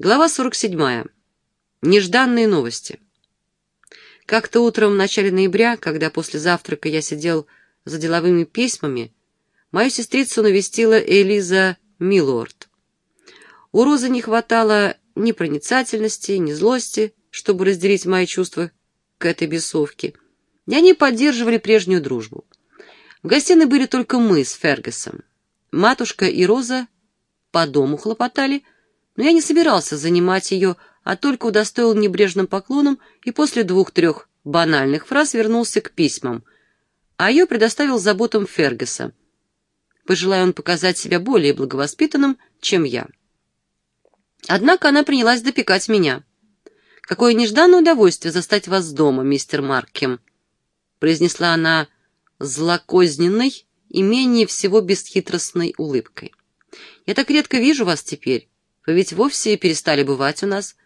Глава 47. Нежданные новости. Как-то утром в начале ноября, когда после завтрака я сидел за деловыми письмами, мою сестрицу навестила Элиза Милорд. У Розы не хватало ни проницательности, ни злости, чтобы разделить мои чувства к этой бесовке, и они поддерживали прежнюю дружбу. В гостиной были только мы с Фергюсом. Матушка и Роза по дому хлопотали, но я не собирался занимать ее, а только удостоил небрежным поклоном и после двух-трех банальных фраз вернулся к письмам, а ее предоставил заботам Фергюса, пожелая он показать себя более благовоспитанным, чем я. Однако она принялась допекать меня. «Какое нежданное удовольствие застать вас дома, мистер Маркем», произнесла она злокозненной и менее всего бесхитростной улыбкой. «Я так редко вижу вас теперь. Вы ведь вовсе перестали бывать у нас.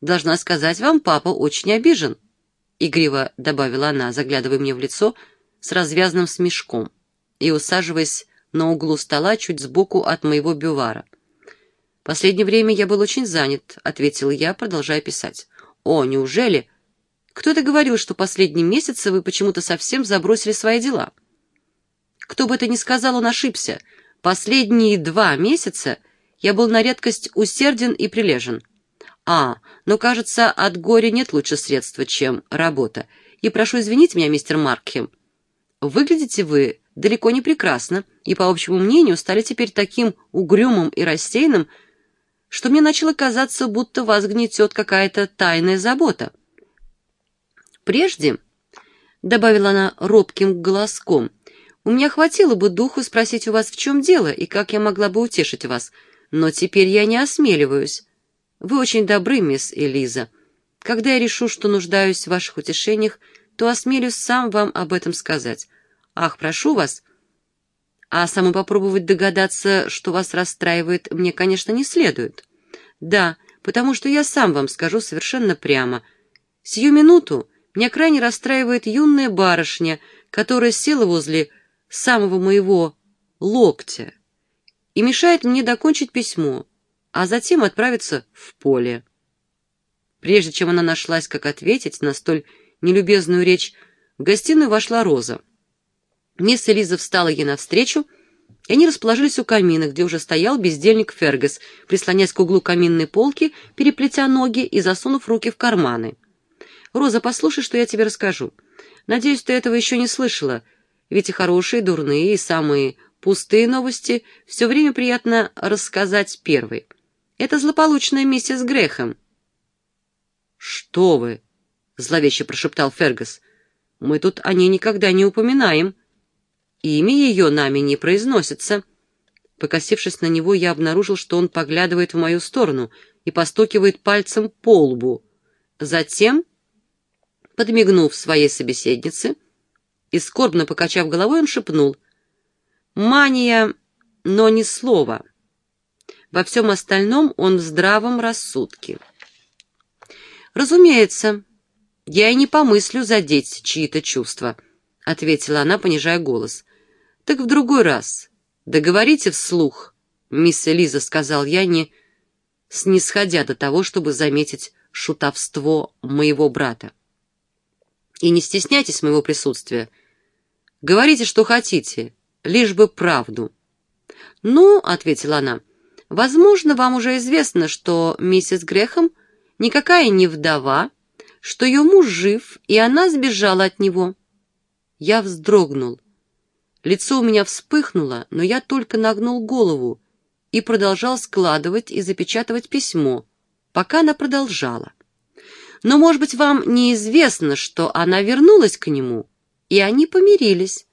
Должна сказать вам, папа очень обижен», — игриво добавила она, заглядывая мне в лицо с развязанным смешком и усаживаясь на углу стола чуть сбоку от моего бювара. «Последнее время я был очень занят», — ответил я, продолжая писать. «О, неужели? Кто-то говорил, что последние месяцы вы почему-то совсем забросили свои дела». Кто бы это ни сказал, он ошибся. Последние два месяца я был на редкость усерден и прилежен. А, но, кажется, от горя нет лучше средства, чем работа. И прошу извинить меня, мистер Маркхем. Выглядите вы далеко не прекрасно, и, по общему мнению, стали теперь таким угрюмым и рассеянным, что мне начало казаться, будто вас гнетет какая-то тайная забота. Прежде, — добавила она робким голоском, — у меня хватило бы духу спросить у вас, в чем дело и как я могла бы утешить вас, но теперь я не осмеливаюсь. Вы очень добры, мисс Элиза. Когда я решу, что нуждаюсь в ваших утешениях, то осмелюсь сам вам об этом сказать. Ах, прошу вас. А самой попробовать догадаться, что вас расстраивает, мне, конечно, не следует. Да, потому что я сам вам скажу совершенно прямо. Сию минуту меня крайне расстраивает юная барышня, которая села возле самого моего локтя и мешает мне докончить письмо, а затем отправиться в поле. Прежде чем она нашлась, как ответить на столь нелюбезную речь, в гостиную вошла Роза. Мисс Элиза встала ей навстречу, и они расположились у камина, где уже стоял бездельник Фергас, прислонясь к углу каминной полки, переплетя ноги и засунув руки в карманы. «Роза, послушай, что я тебе расскажу. Надеюсь, ты этого еще не слышала, ведь и хорошие, и дурные, и самые пустые новости все время приятно рассказать первой. Это злополучная миссис Грехом». «Что вы!» — зловеще прошептал Фергас. «Мы тут о ней никогда не упоминаем». Имя ее нами не произносится. Покосившись на него, я обнаружил, что он поглядывает в мою сторону и постукивает пальцем по лбу. Затем, подмигнув своей собеседнице и скорбно покачав головой, он шепнул. «Мания, но ни слова». Во всем остальном он в здравом рассудке. «Разумеется, я и не помыслю задеть чьи-то чувства», — ответила она, понижая голос. «Так в другой раз. Договорите вслух», — мисс Элиза сказал я, не снисходя до того, чтобы заметить шутовство моего брата. «И не стесняйтесь моего присутствия. Говорите, что хотите, лишь бы правду». «Ну», — ответила она, — «возможно, вам уже известно, что миссис Грехом никакая не вдова, что ее муж жив, и она сбежала от него». Я вздрогнул. Лицо у меня вспыхнуло, но я только нагнул голову и продолжал складывать и запечатывать письмо, пока она продолжала. Но, может быть, вам неизвестно, что она вернулась к нему, и они помирились.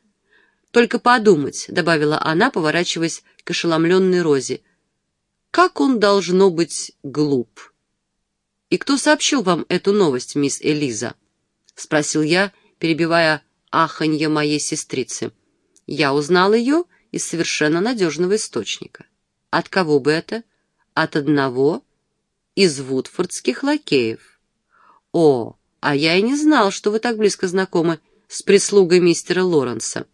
Только подумать, — добавила она, поворачиваясь к ошеломленной Розе, — как он должно быть глуп. «И кто сообщил вам эту новость, мисс Элиза?» — спросил я, перебивая аханье моей сестрицы. Я узнал ее из совершенно надежного источника. От кого бы это? От одного из вудфордских лакеев. О, а я и не знал, что вы так близко знакомы с прислугой мистера Лоренса.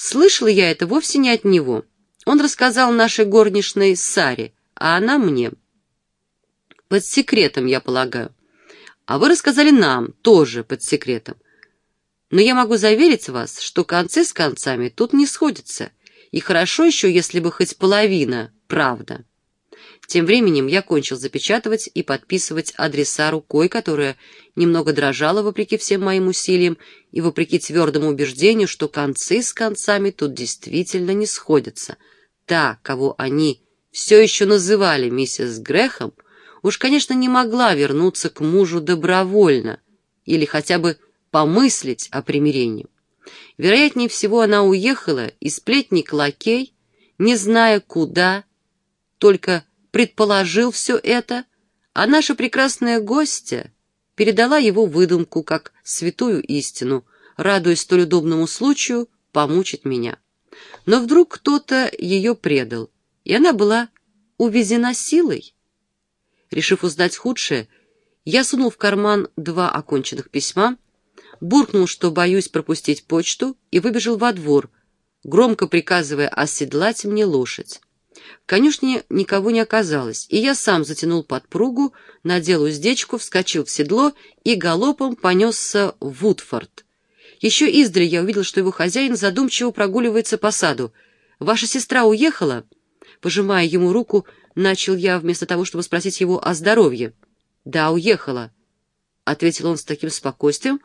Слышала я это вовсе не от него. Он рассказал нашей горничной Саре, а она мне. Под секретом, я полагаю. А вы рассказали нам, тоже под секретом. Но я могу заверить вас, что концы с концами тут не сходятся. И хорошо еще, если бы хоть половина правда. Тем временем я кончил запечатывать и подписывать адреса рукой, которая немного дрожала вопреки всем моим усилиям и вопреки твердому убеждению, что концы с концами тут действительно не сходятся. Та, кого они все еще называли миссис Грехом, уж, конечно, не могла вернуться к мужу добровольно или хотя бы помыслить о примирении. Вероятнее всего, она уехала, и сплетник лакей, не зная куда, только предположил все это, а наша прекрасная гостья передала его выдумку как святую истину, радуясь столь удобному случаю помучить меня. Но вдруг кто-то ее предал, и она была увезена силой. Решив узнать худшее, я сунул в карман два оконченных письма, буркнул, что боюсь пропустить почту, и выбежал во двор, громко приказывая оседлать мне лошадь. В конюшне никого не оказалось, и я сам затянул подпругу, надел уздечку, вскочил в седло и галопом понесся в Вудфорд. Еще издали я увидел, что его хозяин задумчиво прогуливается по саду. «Ваша сестра уехала?» Пожимая ему руку, начал я вместо того, чтобы спросить его о здоровье. «Да, уехала», — ответил он с таким спокойствием,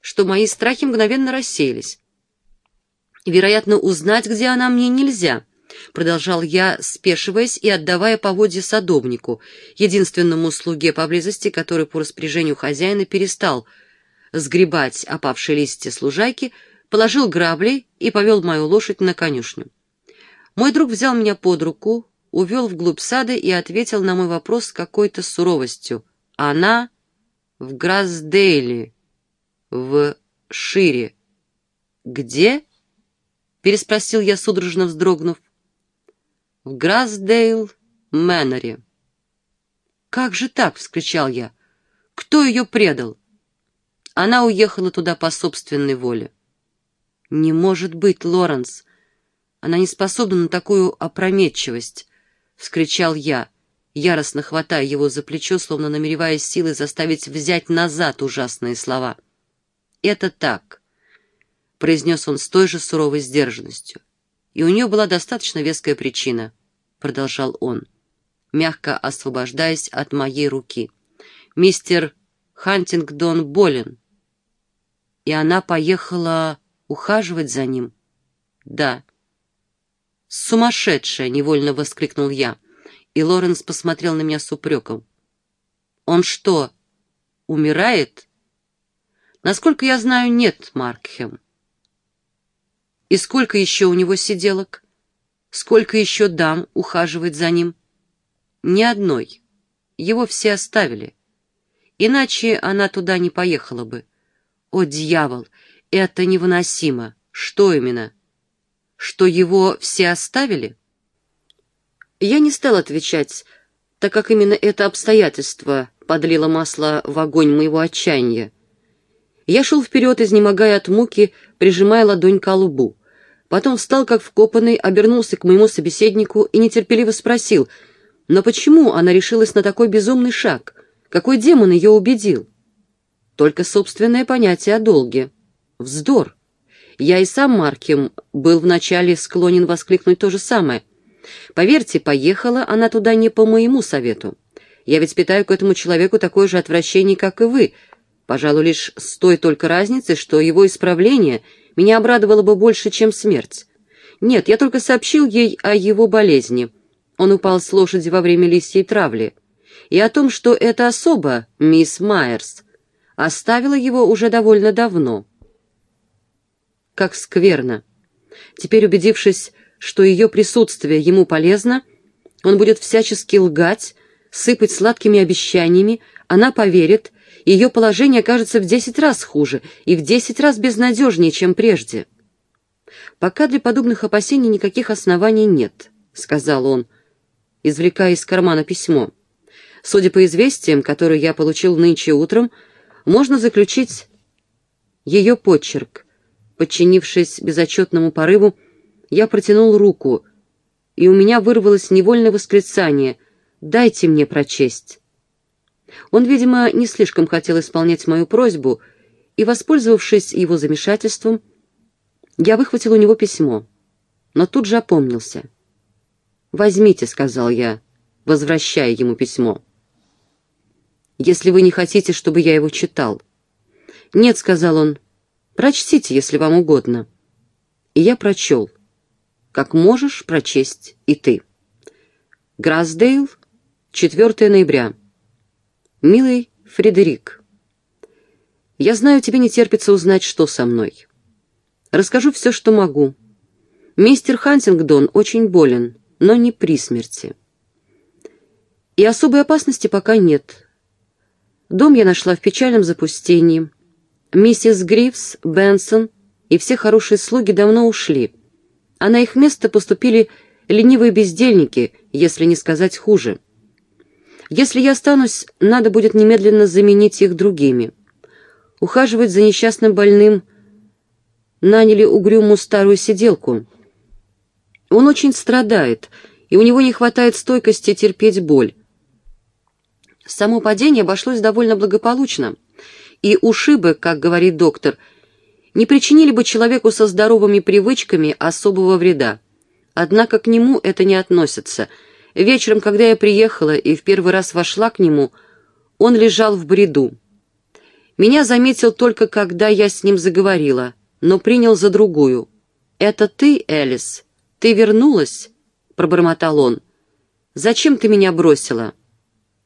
что мои страхи мгновенно рассеялись. «Вероятно, узнать, где она, мне нельзя», — продолжал я, спешиваясь и отдавая поводья садовнику, единственному слуге поблизости, который по распоряжению хозяина перестал сгребать опавшие листья с лужайки, положил грабли и повел мою лошадь на конюшню. Мой друг взял меня под руку, увел вглубь сада и ответил на мой вопрос с какой-то суровостью. «Она в Грасдейле, в Шире». «Где?» — переспросил я, судорожно вздрогнув в Грасдейл Мэноре. «Как же так?» — вскричал я. «Кто ее предал?» Она уехала туда по собственной воле. «Не может быть, Лоренс! Она не способна на такую опрометчивость!» — вскричал я, яростно хватая его за плечо, словно намереваясь силой заставить взять назад ужасные слова. «Это так», — произнес он с той же суровой сдержанностью. И у нее была достаточно веская причина, продолжал он, мягко освобождаясь от моей руки. Мистер Хантингдон болен. И она поехала ухаживать за ним? Да. «Сумасшедшая!» — невольно воскликнул я, и Лоренс посмотрел на меня с упреком. «Он что, умирает?» «Насколько я знаю, нет, Маркхем. И сколько еще у него сиделок? Сколько еще дам ухаживает за ним? Ни одной. Его все оставили. Иначе она туда не поехала бы. О, дьявол, это невыносимо. Что именно? Что его все оставили? Я не стал отвечать, так как именно это обстоятельство подлило масло в огонь моего отчаяния. Я шел вперед, изнемогая от муки, прижимая ладонь к лбу. Потом встал как вкопанный, обернулся к моему собеседнику и нетерпеливо спросил, но почему она решилась на такой безумный шаг? Какой демон ее убедил? Только собственное понятие о долге. Вздор. Я и сам Маркем был вначале склонен воскликнуть то же самое. Поверьте, поехала она туда не по моему совету. Я ведь питаю к этому человеку такое же отвращение, как и вы. Пожалуй, лишь с той только разницей, что его исправление — меня обрадовало бы больше, чем смерть. Нет, я только сообщил ей о его болезни. Он упал с лошади во время лисьей травли. И о том, что эта особа, мисс Майерс, оставила его уже довольно давно. Как скверно. Теперь, убедившись, что ее присутствие ему полезно, он будет всячески лгать, сыпать сладкими обещаниями, она поверит ее положение окажется в десять раз хуже и в десять раз безнадежнее, чем прежде. «Пока для подобных опасений никаких оснований нет», — сказал он, извлекая из кармана письмо. «Судя по известиям, которые я получил нынче утром, можно заключить ее почерк. Подчинившись безотчетному порыву, я протянул руку, и у меня вырвалось невольное восклицание «Дайте мне прочесть». Он, видимо, не слишком хотел исполнять мою просьбу, и, воспользовавшись его замешательством, я выхватил у него письмо, но тут же опомнился. «Возьмите», — сказал я, возвращая ему письмо. «Если вы не хотите, чтобы я его читал». «Нет», — сказал он, — «прочтите, если вам угодно». И я прочел. «Как можешь прочесть и ты». Грасдейл, 4 ноября. «Милый Фредерик, я знаю, тебе не терпится узнать, что со мной. Расскажу все, что могу. Мистер Хантингдон очень болен, но не при смерти. И особой опасности пока нет. Дом я нашла в печальном запустении. Миссис Грифс, Бенсон и все хорошие слуги давно ушли, а на их место поступили ленивые бездельники, если не сказать хуже. Если я останусь, надо будет немедленно заменить их другими. Ухаживать за несчастным больным наняли угрюмую старую сиделку. Он очень страдает, и у него не хватает стойкости терпеть боль. Само падение обошлось довольно благополучно, и ушибы, как говорит доктор, не причинили бы человеку со здоровыми привычками особого вреда. Однако к нему это не относится — Вечером, когда я приехала и в первый раз вошла к нему, он лежал в бреду. Меня заметил только, когда я с ним заговорила, но принял за другую. «Это ты, Элис? Ты вернулась?» — пробормотал он. «Зачем ты меня бросила?»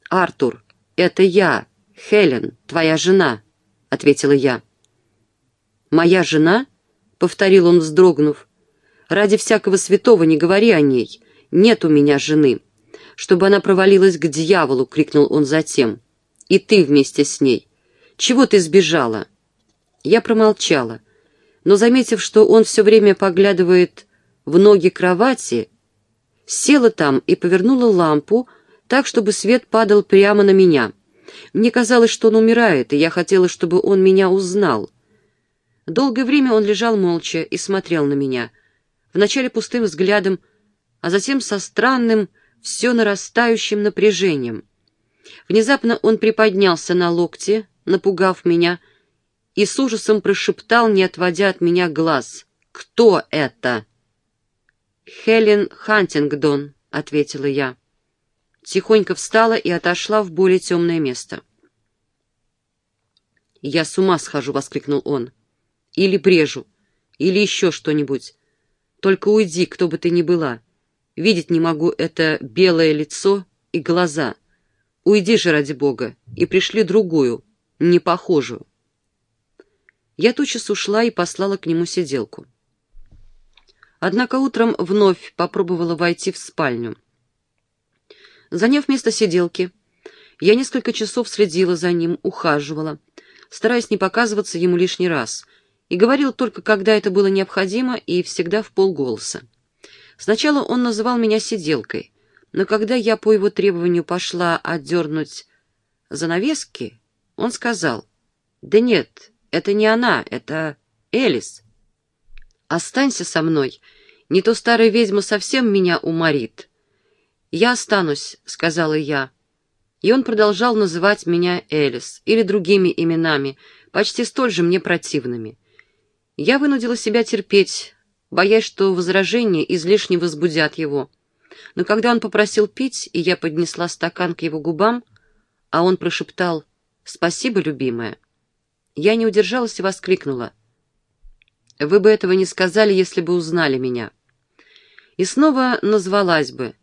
«Артур, это я, Хелен, твоя жена», — ответила я. «Моя жена?» — повторил он, вздрогнув. «Ради всякого святого не говори о ней. Нет у меня жены. Чтобы она провалилась к дьяволу, крикнул он затем. И ты вместе с ней. Чего ты сбежала? Я промолчала, но, заметив, что он все время поглядывает в ноги кровати, села там и повернула лампу так, чтобы свет падал прямо на меня. Мне казалось, что он умирает, и я хотела, чтобы он меня узнал. Долгое время он лежал молча и смотрел на меня, вначале пустым взглядом, а затем со странным, все нарастающим напряжением. Внезапно он приподнялся на локте, напугав меня, и с ужасом прошептал, не отводя от меня глаз. «Кто это?» «Хелен Хантингдон», — ответила я. Тихонько встала и отошла в более темное место. «Я с ума схожу!» — воскликнул он. «Или брежу, или еще что-нибудь. Только уйди, кто бы ты ни была. Видеть не могу это белое лицо и глаза. Уйди же, ради бога, и пришли другую, не похожую. Я тотчас ушла и послала к нему сиделку. Однако утром вновь попробовала войти в спальню. Заняв место сиделки, я несколько часов следила за ним, ухаживала, стараясь не показываться ему лишний раз, и говорила только, когда это было необходимо, и всегда в полголоса. Сначала он называл меня сиделкой, но когда я по его требованию пошла отдернуть занавески, он сказал, «Да нет, это не она, это Элис. Останься со мной, не то старая ведьма совсем меня уморит». «Я останусь», — сказала я. И он продолжал называть меня Элис или другими именами, почти столь же мне противными. Я вынудила себя терпеть, боясь, что возражения излишне возбудят его. Но когда он попросил пить, и я поднесла стакан к его губам, а он прошептал «Спасибо, любимая», я не удержалась и воскликнула. «Вы бы этого не сказали, если бы узнали меня». И снова назвалась бы,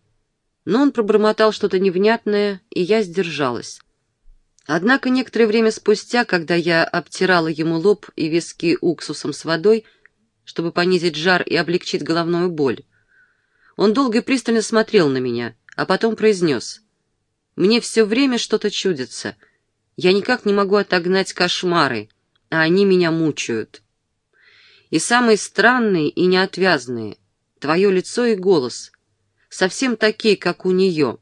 но он пробормотал что-то невнятное, и я сдержалась. Однако некоторое время спустя, когда я обтирала ему лоб и виски уксусом с водой, чтобы понизить жар и облегчить головную боль. Он долго и пристально смотрел на меня, а потом произнес. «Мне все время что-то чудится. Я никак не могу отогнать кошмары, а они меня мучают. И самые странные и неотвязные — твое лицо и голос, совсем такие, как у нее.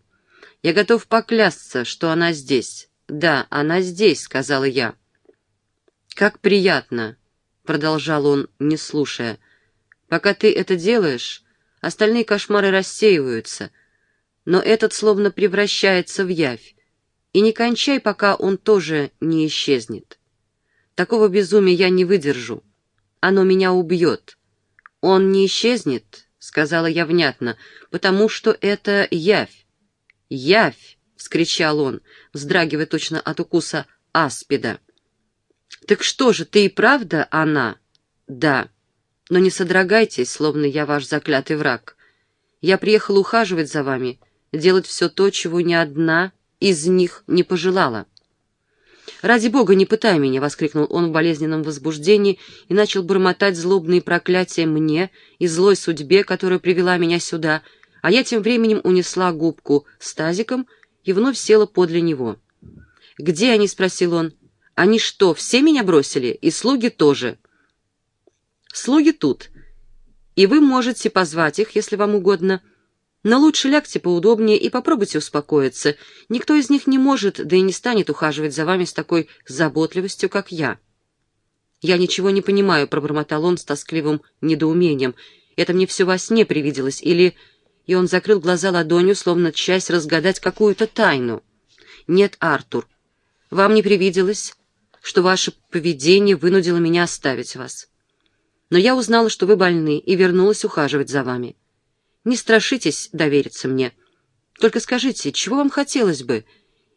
Я готов поклясться, что она здесь. Да, она здесь», — сказала я. «Как приятно!» — продолжал он, не слушая. «Пока ты это делаешь, остальные кошмары рассеиваются, но этот словно превращается в явь. И не кончай, пока он тоже не исчезнет. Такого безумия я не выдержу. Оно меня убьет. Он не исчезнет, — сказала я внятно, — потому что это явь. Явь! — вскричал он, вздрагивая точно от укуса аспида. «Так что же, ты и правда она?» «Да. Но не содрогайтесь, словно я ваш заклятый враг. Я приехала ухаживать за вами, делать все то, чего ни одна из них не пожелала». «Ради бога, не пытай меня!» — воскликнул он в болезненном возбуждении и начал бормотать злобные проклятия мне и злой судьбе, которая привела меня сюда, а я тем временем унесла губку с тазиком и вновь села подле него. «Где они?» — спросил он. «Они что, все меня бросили? И слуги тоже?» «Слуги тут. И вы можете позвать их, если вам угодно. Но лучше лягте поудобнее и попробуйте успокоиться. Никто из них не может, да и не станет ухаживать за вами с такой заботливостью, как я». «Я ничего не понимаю», — пробормотал он с тоскливым недоумением. «Это мне все во сне привиделось, или...» И он закрыл глаза ладонью, словно часть разгадать какую-то тайну. «Нет, Артур, вам не привиделось, что ваше поведение вынудило меня оставить вас. Но я узнала, что вы больны, и вернулась ухаживать за вами. Не страшитесь довериться мне. Только скажите, чего вам хотелось бы,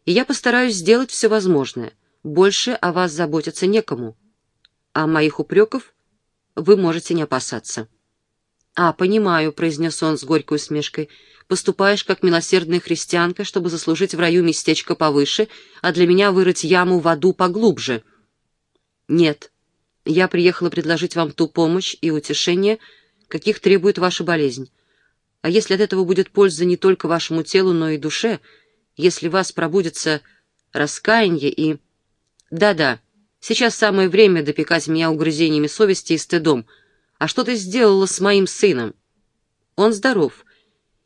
и я постараюсь сделать все возможное. Больше о вас заботиться некому. А моих упреков вы можете не опасаться». «А, понимаю», — произнес он с горькой усмешкой, — поступаешь как милосердная христианка, чтобы заслужить в раю местечко повыше, а для меня вырыть яму в аду поглубже. Нет, я приехала предложить вам ту помощь и утешение, каких требует ваша болезнь. А если от этого будет польза не только вашему телу, но и душе, если вас пробудется раскаяние и... Да-да, сейчас самое время допекать меня угрызениями совести и стыдом. А что ты сделала с моим сыном? Он здоров,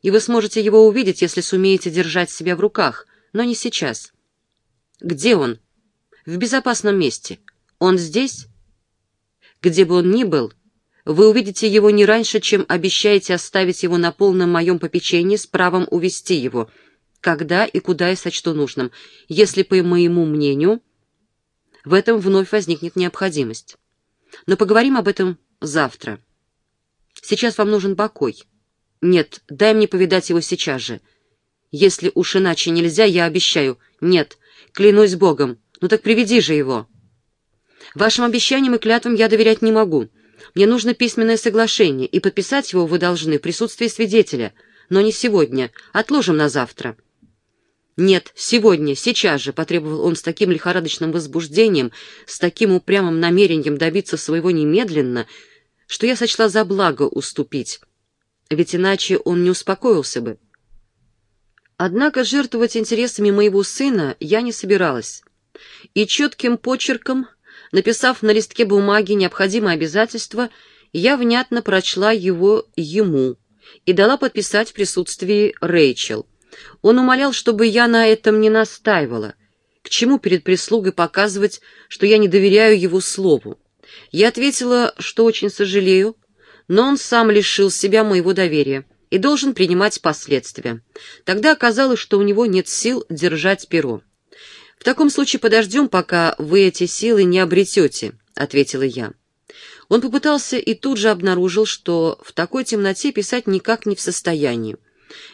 и вы сможете его увидеть, если сумеете держать себя в руках, но не сейчас. Где он? В безопасном месте. Он здесь? Где бы он ни был, вы увидите его не раньше, чем обещаете оставить его на полном моем попечении с правом увести его, когда и куда я сочту нужным, если, по моему мнению, в этом вновь возникнет необходимость. Но поговорим об этом завтра. Сейчас вам нужен покой. «Нет, дай мне повидать его сейчас же. Если уж иначе нельзя, я обещаю. Нет, клянусь Богом. Ну так приведи же его». «Вашим обещаниям и клятвам я доверять не могу. Мне нужно письменное соглашение, и подписать его вы должны в присутствии свидетеля. Но не сегодня. Отложим на завтра». «Нет, сегодня, сейчас же», — потребовал он с таким лихорадочным возбуждением, с таким упрямым намерением добиться своего немедленно, что я сочла за благо уступить ведь иначе он не успокоился бы. Однако жертвовать интересами моего сына я не собиралась. И четким почерком, написав на листке бумаги необходимое обязательство, я внятно прочла его ему и дала подписать в присутствии Рэйчел. Он умолял, чтобы я на этом не настаивала. К чему перед прислугой показывать, что я не доверяю его слову? Я ответила, что очень сожалею, но он сам лишил себя моего доверия и должен принимать последствия. Тогда оказалось, что у него нет сил держать перо. «В таком случае подождем, пока вы эти силы не обретете», — ответила я. Он попытался и тут же обнаружил, что в такой темноте писать никак не в состоянии.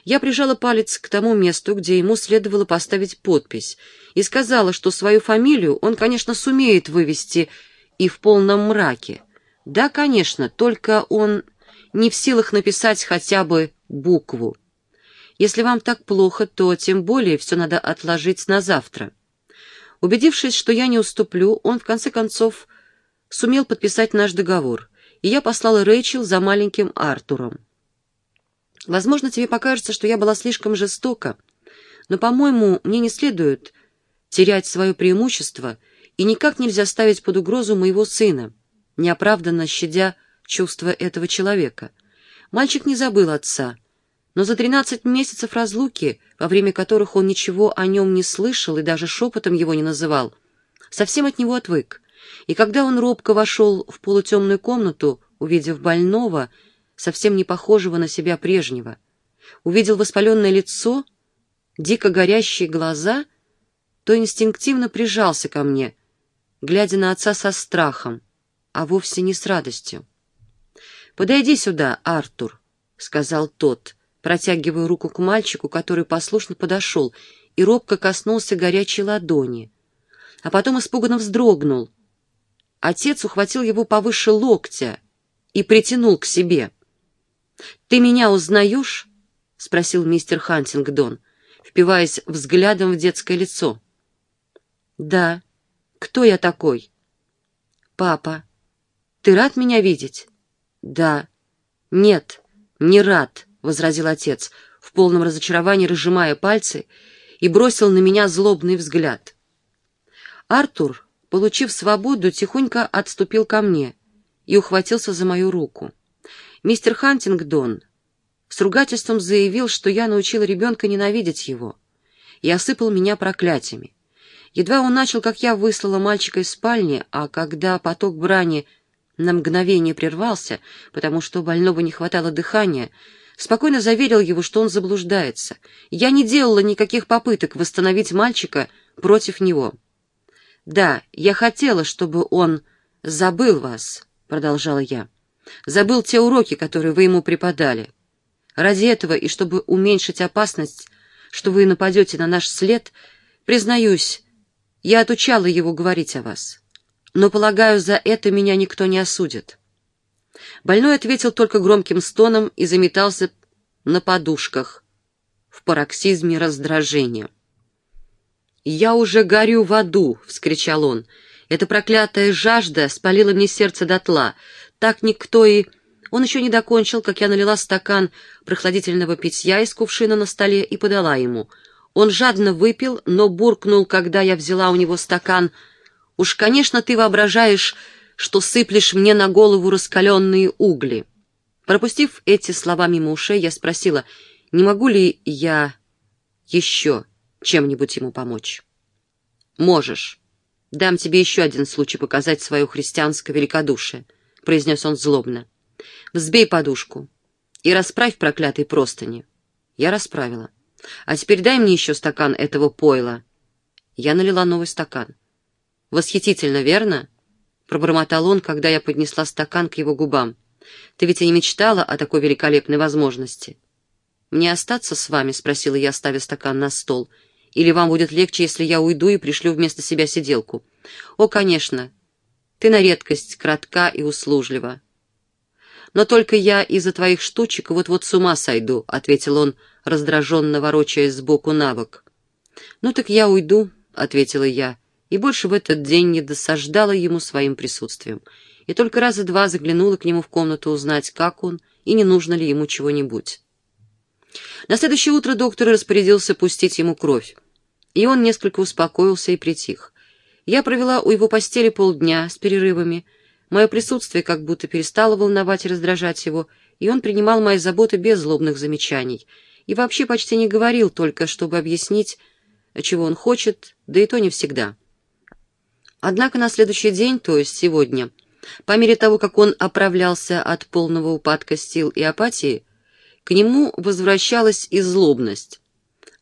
Я прижала палец к тому месту, где ему следовало поставить подпись, и сказала, что свою фамилию он, конечно, сумеет вывести и в полном мраке, да, конечно, только он не в силах написать хотя бы букву. Если вам так плохо, то тем более все надо отложить на завтра. Убедившись, что я не уступлю, он в конце концов сумел подписать наш договор, и я послала Рэйчел за маленьким Артуром. Возможно, тебе покажется, что я была слишком жестока, но, по-моему, мне не следует терять свое преимущество, и никак нельзя ставить под угрозу моего сына неоправданно щадя чувства этого человека. Мальчик не забыл отца, но за тринадцать месяцев разлуки, во время которых он ничего о нем не слышал и даже шепотом его не называл, совсем от него отвык. И когда он робко вошел в полутемную комнату, увидев больного, совсем не похожего на себя прежнего, увидел воспаленное лицо, дико горящие глаза, то инстинктивно прижался ко мне, глядя на отца со страхом, а вовсе не с радостью. «Подойди сюда, Артур», — сказал тот, протягивая руку к мальчику, который послушно подошел и робко коснулся горячей ладони, а потом испуганно вздрогнул. Отец ухватил его повыше локтя и притянул к себе. «Ты меня узнаешь?» — спросил мистер Хантингдон, впиваясь взглядом в детское лицо. «Да. Кто я такой?» «Папа. Ты рад меня видеть?» «Да». «Нет, не рад», — возразил отец, в полном разочаровании разжимая пальцы, и бросил на меня злобный взгляд. Артур, получив свободу, тихонько отступил ко мне и ухватился за мою руку. Мистер Хантингдон с ругательством заявил, что я научила ребенка ненавидеть его, и осыпал меня проклятиями. Едва он начал, как я выслала мальчика из спальни, а когда поток брани на мгновение прервался, потому что больного не хватало дыхания, спокойно заверил его, что он заблуждается. Я не делала никаких попыток восстановить мальчика против него. «Да, я хотела, чтобы он забыл вас», — продолжала я. «Забыл те уроки, которые вы ему преподали. Ради этого и чтобы уменьшить опасность, что вы нападете на наш след, признаюсь, я отучала его говорить о вас. Но, полагаю, за это меня никто не осудит. Больной ответил только громким стоном и заметался на подушках в пароксизме раздражения. «Я уже горю в аду!» — вскричал он. «Эта проклятая жажда спалила мне сердце дотла. Так никто и...» Он еще не докончил, как я налила стакан прохладительного питья из кувшина на столе и подала ему — он жадно выпил, но буркнул, когда я взяла у него стакан. «Уж, конечно, ты воображаешь, что сыплешь мне на голову раскаленные угли». Пропустив эти слова мимо ушей, я спросила, не могу ли я еще чем-нибудь ему помочь. «Можешь. Дам тебе еще один случай показать свое христианское великодушие», — произнес он злобно. «Взбей подушку и расправь проклятые простыни». Я расправила. А теперь дай мне еще стакан этого пойла. Я налила новый стакан. Восхитительно, верно? Пробормотал он, когда я поднесла стакан к его губам. Ты ведь и не мечтала о такой великолепной возможности. «Мне остаться с вами?» — спросила я, ставя стакан на стол. «Или вам будет легче, если я уйду и пришлю вместо себя сиделку?» «О, конечно. Ты на редкость кратка и услужлива». «Но только я из-за твоих штучек вот-вот с ума сойду», — ответил он, — раздраженно ворочаясь сбоку на бок. «Ну так я уйду», — ответила я, и больше в этот день не досаждала ему своим присутствием, и только раза два заглянула к нему в комнату узнать, как он и не нужно ли ему чего-нибудь. На следующее утро доктор распорядился пустить ему кровь, и он несколько успокоился и притих. Я провела у его постели полдня с перерывами, мое присутствие как будто перестало волновать и раздражать его, и он принимал мои заботы без злобных замечаний — и вообще почти не говорил, только чтобы объяснить, чего он хочет, да и то не всегда. Однако на следующий день, то есть сегодня, по мере того, как он оправлялся от полного упадка сил и апатии, к нему возвращалась и злобность.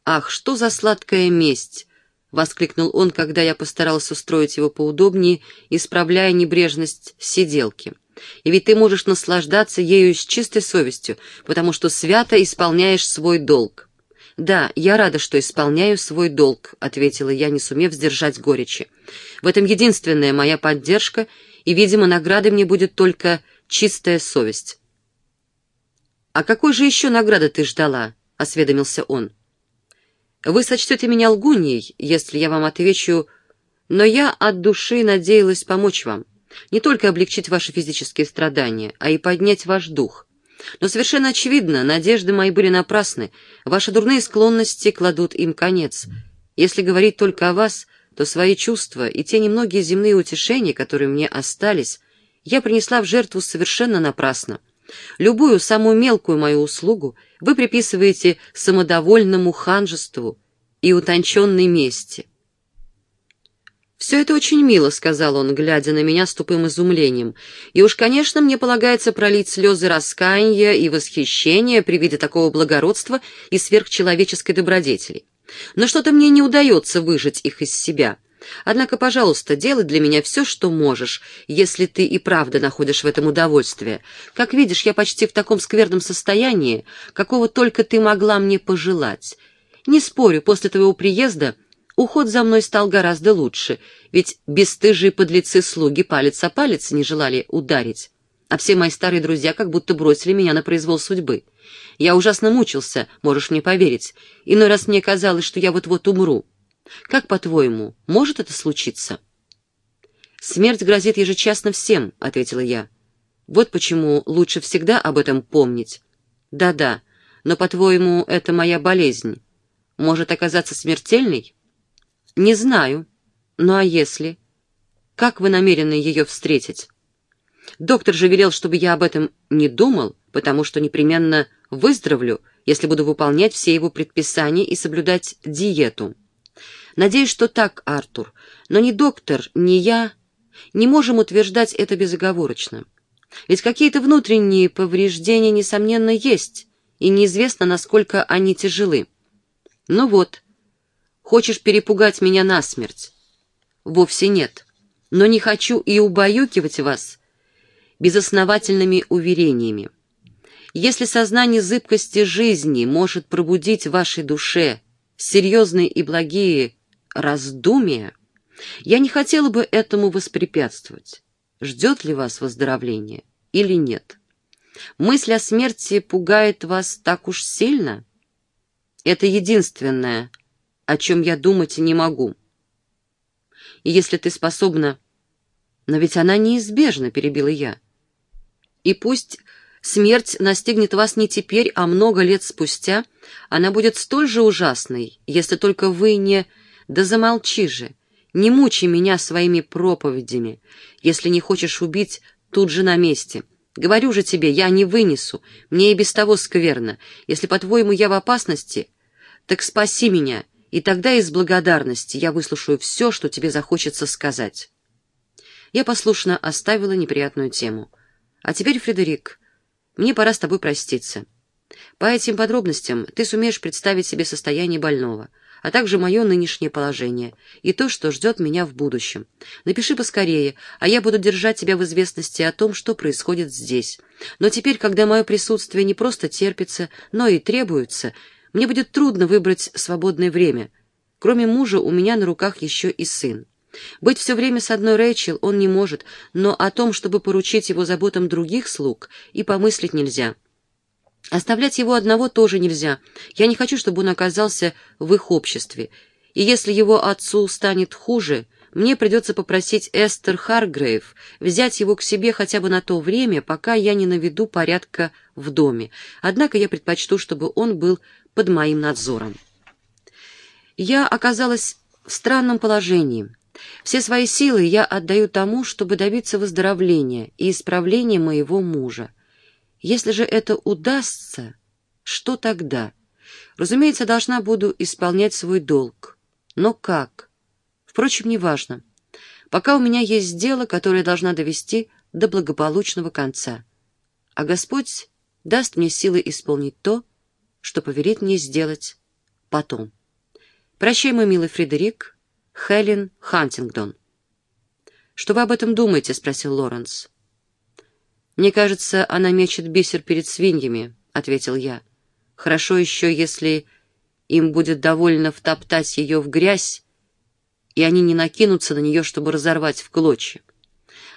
«Ах, что за сладкая месть!» — воскликнул он, когда я постарался устроить его поудобнее, исправляя небрежность сиделки. И ведь ты можешь наслаждаться ею с чистой совестью, потому что свято исполняешь свой долг. «Да, я рада, что исполняю свой долг», — ответила я, не сумев сдержать горечи. «В этом единственная моя поддержка, и, видимо, наградой мне будет только чистая совесть». «А какой же еще награды ты ждала?» — осведомился он. «Вы сочтете меня лгуньей, если я вам отвечу, но я от души надеялась помочь вам» не только облегчить ваши физические страдания, а и поднять ваш дух. Но совершенно очевидно, надежды мои были напрасны, ваши дурные склонности кладут им конец. Если говорить только о вас, то свои чувства и те немногие земные утешения, которые мне остались, я принесла в жертву совершенно напрасно. Любую, самую мелкую мою услугу вы приписываете самодовольному ханжеству и утонченной мести. «Все это очень мило», — сказал он, глядя на меня с тупым изумлением. «И уж, конечно, мне полагается пролить слезы раскаяния и восхищения при виде такого благородства и сверхчеловеческой добродетели. Но что-то мне не удается выжать их из себя. Однако, пожалуйста, делай для меня все, что можешь, если ты и правда находишь в этом удовольствие. Как видишь, я почти в таком скверном состоянии, какого только ты могла мне пожелать. Не спорю, после твоего приезда уход за мной стал гораздо лучше, ведь бесстыжие подлецы-слуги палец о палец не желали ударить, а все мои старые друзья как будто бросили меня на произвол судьбы. Я ужасно мучился, можешь мне поверить. Иной раз мне казалось, что я вот-вот умру. Как, по-твоему, может это случиться? «Смерть грозит ежечасно всем», — ответила я. «Вот почему лучше всегда об этом помнить». «Да-да, но, по-твоему, это моя болезнь. Может оказаться смертельной?» «Не знаю. Ну а если? Как вы намерены ее встретить?» «Доктор же велел, чтобы я об этом не думал, потому что непременно выздоровлю, если буду выполнять все его предписания и соблюдать диету». Надеюсь, что так, Артур, но ни доктор, ни я не можем утверждать это безоговорочно. Ведь какие-то внутренние повреждения, несомненно, есть, и неизвестно, насколько они тяжелы. Ну вот, хочешь перепугать меня насмерть? Вовсе нет, но не хочу и убаюкивать вас безосновательными уверениями. Если сознание зыбкости жизни может пробудить в вашей душе серьезные и благие раздумия, я не хотела бы этому воспрепятствовать. Ждет ли вас выздоровление или нет? Мысль о смерти пугает вас так уж сильно? Это единственное, о чем я думать не могу. И если ты способна... Но ведь она неизбежна, перебила я. И пусть смерть настигнет вас не теперь, а много лет спустя, она будет столь же ужасной, если только вы не... Да замолчи же, не мучай меня своими проповедями. Если не хочешь убить, тут же на месте. Говорю же тебе, я не вынесу, мне и без того скверно. Если, по-твоему, я в опасности, так спаси меня, и тогда из благодарности я выслушаю все, что тебе захочется сказать. Я послушно оставила неприятную тему. А теперь, Фредерик, мне пора с тобой проститься. По этим подробностям ты сумеешь представить себе состояние больного — а также мое нынешнее положение и то, что ждет меня в будущем. Напиши поскорее, а я буду держать тебя в известности о том, что происходит здесь. Но теперь, когда мое присутствие не просто терпится, но и требуется, мне будет трудно выбрать свободное время. Кроме мужа у меня на руках еще и сын. Быть все время с одной Рэйчел он не может, но о том, чтобы поручить его заботам других слуг, и помыслить нельзя. Оставлять его одного тоже нельзя. Я не хочу, чтобы он оказался в их обществе. И если его отцу станет хуже, мне придется попросить Эстер Харгрейв взять его к себе хотя бы на то время, пока я не наведу порядка в доме. Однако я предпочту, чтобы он был под моим надзором. Я оказалась в странном положении. Все свои силы я отдаю тому, чтобы добиться выздоровления и исправления моего мужа. Если же это удастся, что тогда? Разумеется, должна буду исполнять свой долг. Но как? Впрочем, неважно. Пока у меня есть дело, которое должна довести до благополучного конца. А Господь даст мне силы исполнить то, что поверит мне сделать потом. Прощай, мой милый Фредерик, Хелен Хантингдон. «Что вы об этом думаете?» — спросил Лоренс. «Мне кажется, она мечет бисер перед свиньями», — ответил я. «Хорошо еще, если им будет довольно втоптать ее в грязь, и они не накинутся на нее, чтобы разорвать в клочья.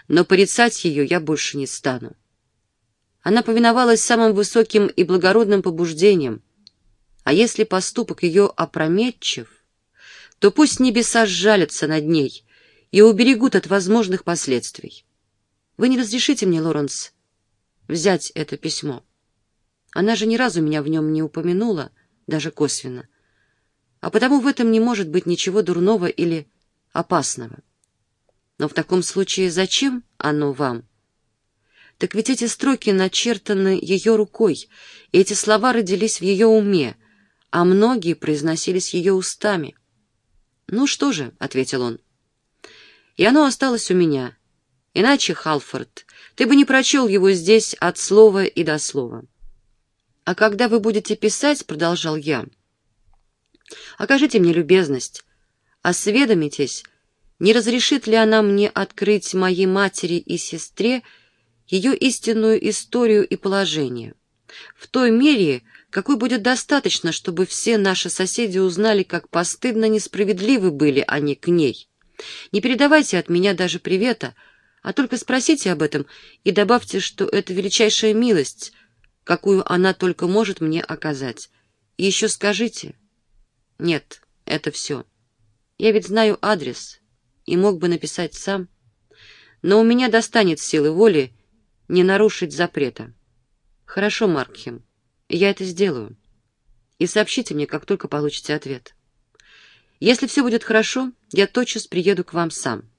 Но порицать ее я больше не стану». Она повиновалась самым высоким и благородным побуждениям, а если поступок ее опрометчив, то пусть небеса сжалятся над ней и уберегут от возможных последствий. Вы не разрешите мне, Лоренс, взять это письмо? Она же ни разу меня в нем не упомянула, даже косвенно. А потому в этом не может быть ничего дурного или опасного. Но в таком случае зачем оно вам? Так ведь эти строки начертаны ее рукой, и эти слова родились в ее уме, а многие произносились ее устами. «Ну что же», — ответил он, — «и оно осталось у меня, Иначе, Халфорд, ты бы не прочел его здесь от слова и до слова. А когда вы будете писать, — продолжал я, Окажите мне любезность, осведомитесь, не разрешит ли она мне открыть моей матери и сестре ее истинную историю и положение, в той мере, какой будет достаточно, чтобы все наши соседи узнали, как постыдно несправедливы были они к ней. Не передавайте от меня даже привета, а только спросите об этом и добавьте, что это величайшая милость, какую она только может мне оказать. И еще скажите... Нет, это все. Я ведь знаю адрес и мог бы написать сам, но у меня достанет силы воли не нарушить запрета. Хорошо, Маркхем, я это сделаю. И сообщите мне, как только получите ответ. Если все будет хорошо, я тотчас приеду к вам сам.